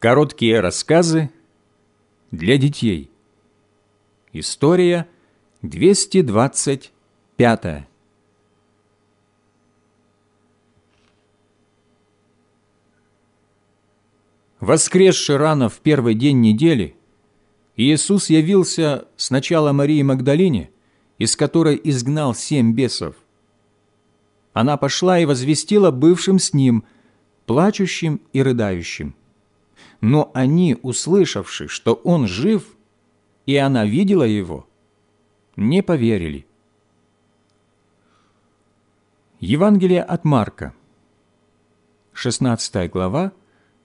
Короткие рассказы для детей. История 225. Воскресший рано в первый день недели, Иисус явился сначала Марии Магдалине, из которой изгнал семь бесов. Она пошла и возвестила бывшим с ним, плачущим и рыдающим. Но они, услышавши, что он жив, и она видела его, не поверили. Евангелие от Марка, 16 глава,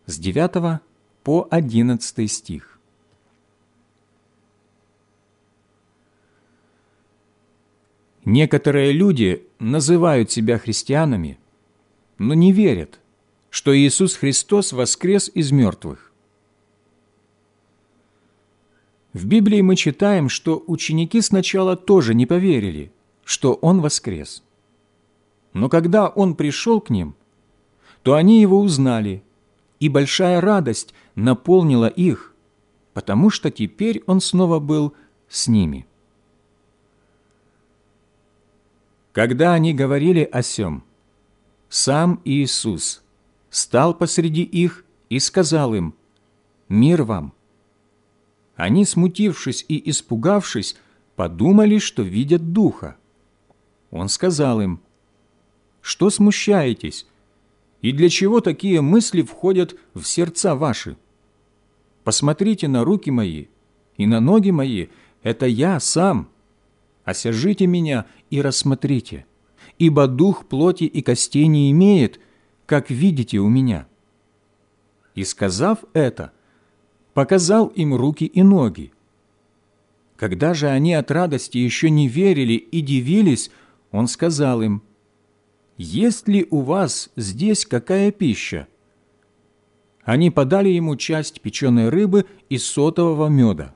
с 9 по 11 стих. Некоторые люди называют себя христианами, но не верят, что Иисус Христос воскрес из мертвых. В Библии мы читаем, что ученики сначала тоже не поверили, что Он воскрес. Но когда Он пришел к ним, то они Его узнали, и большая радость наполнила их, потому что теперь Он снова был с ними. Когда они говорили о сем, сам Иисус стал посреди их и сказал им, «Мир вам!» Они, смутившись и испугавшись, подумали, что видят Духа. Он сказал им, «Что смущаетесь? И для чего такие мысли входят в сердца ваши? Посмотрите на руки мои и на ноги мои, это я сам. Осяжите меня и рассмотрите, ибо дух плоти и костей не имеет, как видите у меня». И сказав это, показал им руки и ноги. Когда же они от радости еще не верили и дивились, он сказал им, «Есть ли у вас здесь какая пища?» Они подали ему часть печеной рыбы и сотового меда,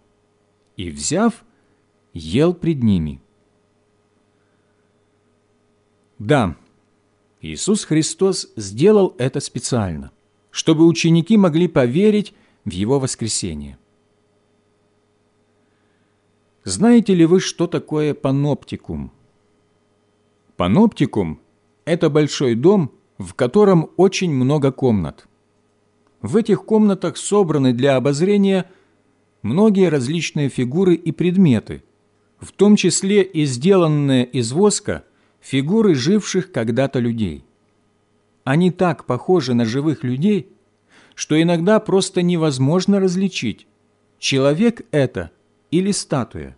и, взяв, ел пред ними. Да, Иисус Христос сделал это специально, чтобы ученики могли поверить в Его воскресение. Знаете ли вы, что такое паноптикум? Паноптикум – это большой дом, в котором очень много комнат. В этих комнатах собраны для обозрения многие различные фигуры и предметы, в том числе и сделанные из воска фигуры живших когда-то людей. Они так похожи на живых людей – что иногда просто невозможно различить, человек это или статуя.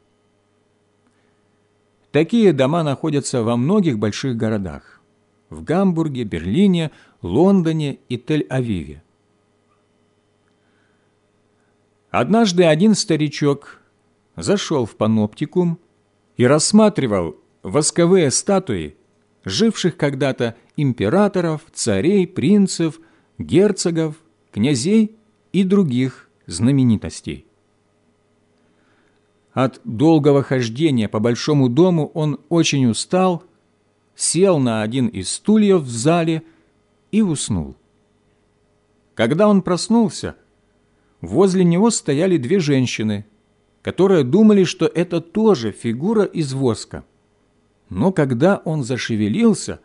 Такие дома находятся во многих больших городах – в Гамбурге, Берлине, Лондоне и Тель-Авиве. Однажды один старичок зашел в паноптикум и рассматривал восковые статуи живших когда-то императоров, царей, принцев, герцогов князей и других знаменитостей. От долгого хождения по большому дому он очень устал, сел на один из стульев в зале и уснул. Когда он проснулся, возле него стояли две женщины, которые думали, что это тоже фигура из воска. Но когда он зашевелился,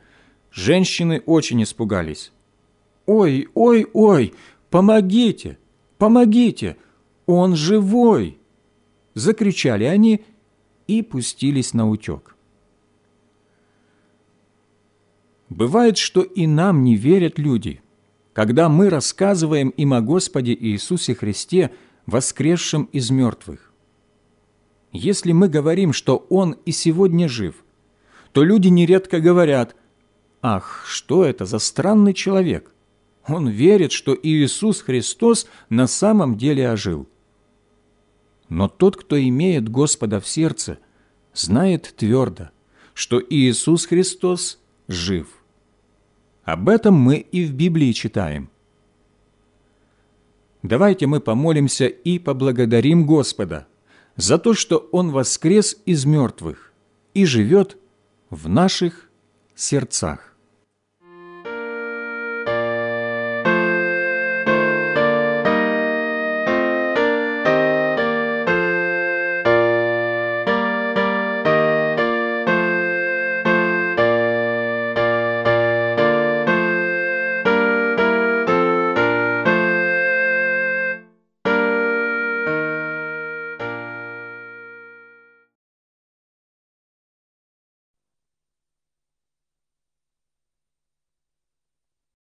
женщины очень испугались. «Ой, ой, ой!» «Помогите! Помогите! Он живой!» Закричали они и пустились на утек. Бывает, что и нам не верят люди, когда мы рассказываем им о Господе Иисусе Христе, воскресшем из мертвых. Если мы говорим, что Он и сегодня жив, то люди нередко говорят, «Ах, что это за странный человек! Он верит, что Иисус Христос на самом деле ожил. Но тот, кто имеет Господа в сердце, знает твердо, что Иисус Христос жив. Об этом мы и в Библии читаем. Давайте мы помолимся и поблагодарим Господа за то, что Он воскрес из мертвых и живет в наших сердцах.